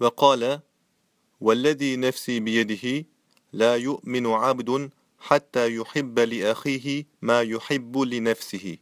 وقال والذي نفسي بيده لا يؤمن عبد حتى يحب لأخيه ما يحب لنفسه.